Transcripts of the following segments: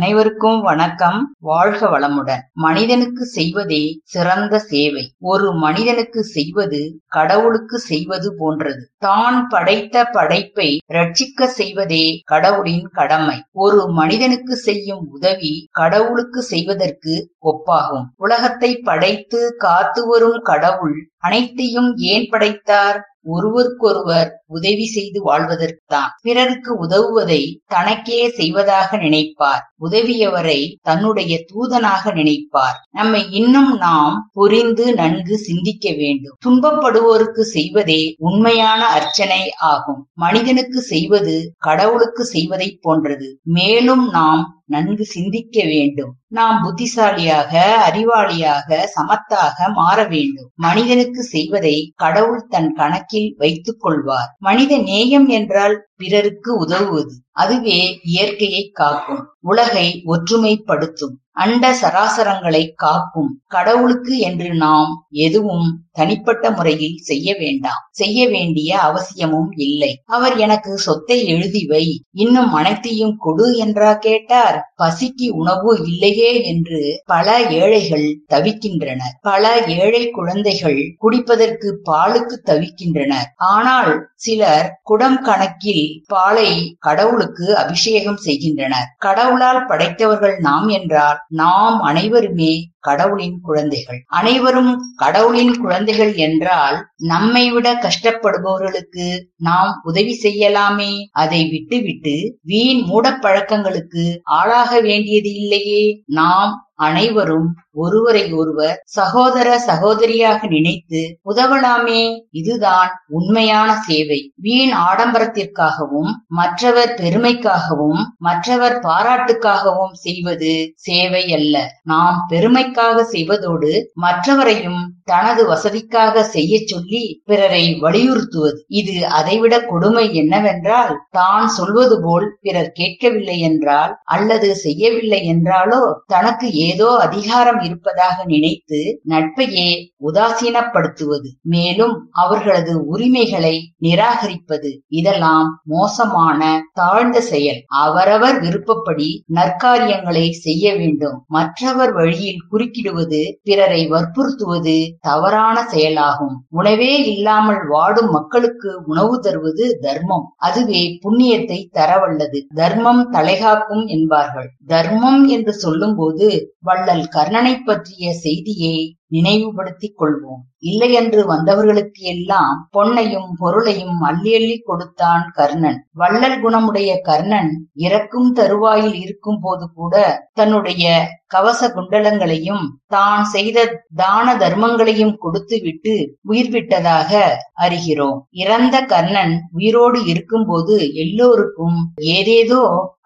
அனைவருக்கும் வணக்கம். வாழ்க வளமுடன். மனிதனுக்கு செய்வதே சிறந்த சேவை. ஒரு மனிதனுக்கு செய்வது கடவுளுக்கு செய்வது போன்றது. தான் படைத்த படைப்பை ரட்சிக்க செய்வதே கடவுளின் கடமை. ஒரு மனிதனுக்கு செய்யும் உதவி கடவுளுக்கு செய்வதற்கு ஒப்பாகும். உலகத்தை படைத்து காத்து வரும் கடவுள் அனைத்தையும் ஏன் படைத்தார்? ஒருவருக்கொருவர் உதவி செய்து வாழ்வதற்குத்தான். பிறருக்கு உதவுவதை தனக்கே செய்வதாக நினைப்பார். உதவியவரை தன்னுடைய தூதனாக நினைப்பார். நம்மை இன்னும் நாம் புரிந்து நன்கு சிந்திக்க வேண்டும். துன்பப்படுவோருக்கு செய்வதே உண்மையான அர்ச்சனை ஆகும். மனிதனுக்கு செய்வது கடவுளுக்கு செய்வதை போன்றது. மேலும் நாம் நன்கு சிந்திக்க வேண்டும். நாம் புத்திசாலியாக அறிவாளியாக சமத்தாக மாற வேண்டும். மனிதனுக்கு செய்வதை கடவுள் தன் கணக்கில் வைத்துக் கொள்வார். மனித நேயம் என்றால் பிறருக்கு உதவுவது. அதுவே இயற்கையை காக்கும் உலகை ஒற்றுமைப்படுத்தும் அண்ட சராசரங்களை காக்கும். கடவுளுக்கு என்று நாம் எதுவும் தனிப்பட்ட முறையில் செய்ய வேண்டாம். செய்ய வேண்டிய அவசியமும் இல்லை. அவர் எனக்கு சொத்தை எழுதி வை. இன்னும் அனைத்தையும் கொடு என்றா கேட்டார். பசிக்கு உணவு இல்லையே என்று பல ஏழைகள் தவிக்கின்றனர். பல ஏழை குழந்தைகள் குடிப்பதற்கு பாலுக்கு தவிக்கின்றனர். ஆனால் சிலர் குடம் கணக்கில் பாலை கடவுளுக்கு அபிஷேகம் செய்கின்றனர். கடவுளால் படைத்தவர்கள் நாம் என்றால் நாம் அனைவருமே கடவுளின் குழந்தைகள். அனைவரும் கடவுளின் குழந்தைகள் என்றால் நம்மை விட கஷ்டப்படுபவர்களுக்கு நாம் உதவி செய்யலாமே. அதை விட்டுவிட்டு வீண் மூடப்பழக்கங்களுக்கு ஆளாக வேண்டியது இல்லையே. நாம் அனைவரும் ஒருவரை ஒருவர் சகோதர சகோதரியாக நினைத்து உதவலாமே. இதுதான் உண்மையான சேவை. வீண் ஆடம்பரத்திற்காகவும் மற்றவர் பெருமைக்காகவும் மற்றவர் பாராட்டுக்காகவும் செய்வது சேவை அல்ல நாம் பெருமை நன்மைக்காக செய்வதோடு மற்றவரையும் தனது வசதிக்காக செய்ய சொல்லி பிறரை வலியுறுத்துவது. இது அதைவிட கொடுமை என்னவென்றால் தான் சொல்வது போல் பிறர் கேட்கவில்லை என்றால் அல்லது செய்யவில்லை என்றாலோ தனக்கு ஏதோ அதிகாரம் இருப்பதாக நினைத்து நட்பையே உதாசீனப்படுத்துவது. மேலும் அவர்களது உரிமைகளை நிராகரிப்பது. இதெல்லாம் மோசமான தாழ்ந்த செயல். அவரவர் விருப்பப்படி நற்காரியங்களை செய்ய வேண்டும். மற்றவர் வழியில் குறுக்கிடுவது பிறரை வற்புறுத்துவது தவறான செயலாகும். உணவே இல்லாமல் வாடும் மக்களுக்கு உணவு தருவது தர்மம். அதுவே புண்ணியத்தை தரவல்லது. தர்மம் தலைகாக்கும் என்பார்கள். தர்மம் என்று சொல்லும்போது வள்ளல் கர்ணனை பற்றிய செய்தியை நினைவுபடுத்திக் கொள்வோம். இல்லையென்று வந்தவர்களுக்கு எல்லாம் பொன்னையும் பொருளையும் அள்ளி அள்ளி கொடுத்தான் கர்ணன். வள்ளல் குணமுடைய கர்ணன் இறக்கும் தருவாயில் இருக்கும் போது கூட தன்னுடைய கவச குண்டலங்களையும் தான் செய்த தான தர்மங்களையும் கொடுத்து விட்டு உயிர் விட்டதாக அறிகிறோம். இறந்த கர்ணன் உயிரோடு இருக்கும்போது எல்லோருக்கும் ஏதேதோ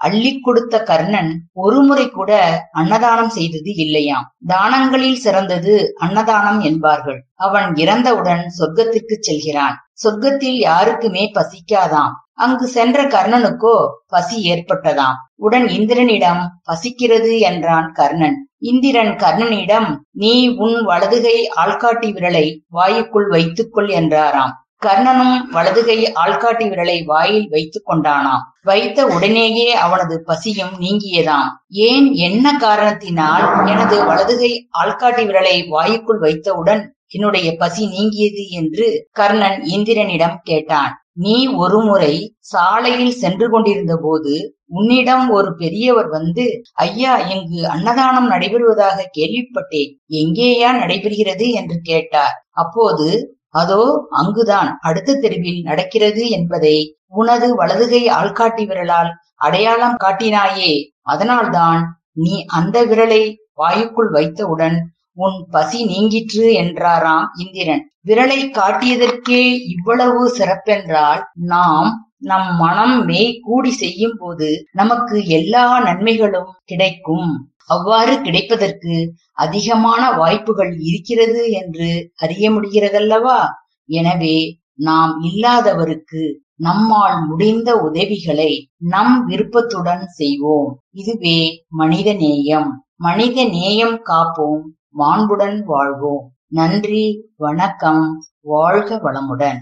அள்ளி கொடுத்த கர்ணன் ஒருமுறை கூட அன்னதானம் செய்தது இல்லையாம். தானங்களில் சிறந்தது அன்னதானம் என்பார்கள். அவன் இறந்தவுடன் சொர்க்கத்திற்கு செல்கிறான். சொர்க்கத்தில் யாருக்குமே பசிக்காதாம். அங்கு சென்ற கர்ணனுக்கோ பசி ஏற்பட்டதாம். உடன் இந்திரனிடம் பசிக்கிறது என்றான் கர்ணன். இந்திரன் கர்ணனிடம் நீ உன் வலதுகை ஆள்காட்டி விரலை வாயுக்குள் வைத்துக்கொள் என்றாராம். கர்ணனும் வலதுகை ஆள்காட்டி விரலை வாயில் வைத்துக் கொண்டானாம். வைத்த உடனேயே அவனது பசியும் நீங்கியதாம். ஏன் என்ன காரணத்தினால் எனது வலதுகை ஆள்காட்டி விரலை வாயுக்குள் வைத்தவுடன் என்னுடைய பசி நீங்கியது என்று கர்ணன் இந்திரனிடம் கேட்டான். நீ ஒருமுறை சாலையில் சென்று கொண்டிருந்த போது உன்னிடம் ஒரு பெரியவர் வந்து ஐயா இங்கு அன்னதானம் நடைபெறுவதாக கேள்விப்பட்டேன். எங்கேயா நடைபெறுகிறது? என்று கேட்டார். அப்போது அதோ அங்குதான் அடுத்த தெருவில் நடக்கிறது என்பதை உனது வலதுகை ஆள்காட்டி விரலால் அடையாளம் காட்டினாயே. அதனால்தான் நீ அந்த விரலை வாயுக்குள் வைத்தவுடன் உன் பசி நீங்கிற்று என்றாராம் இந்திரன். விரலை காட்டியதற்கே இவ்வளவு சிறப்பென்றால் நாம் நம் மனம் மெய் கூடி செய்யும் போது நமக்கு எல்லா நன்மைகளும் கிடைக்கும். அவ்வாறு கிடைப்பதற்கு அதிகமான வாய்ப்புகள் இருக்கிறது என்று அறிய முடிகிறதல்லவா? எனவே நாம் இல்லாதவருக்கு நம்மால் முடிந்த உதவிகளை நம் விருப்பத்துடன் செய்வோம். இதுவே மனித நேயம். மனித நேயம் காப்போம். மாண்புடன் வாழ்வோம். நன்றி. வணக்கம். வாழ்க வளமுடன்.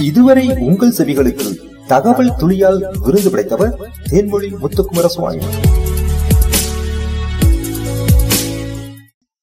இதுவரை உங்கள் செவிகளுக்கு தகவல் துளியால் விருது படைத்தவர் தேன்மொழி முத்துக்குமர சுவாமி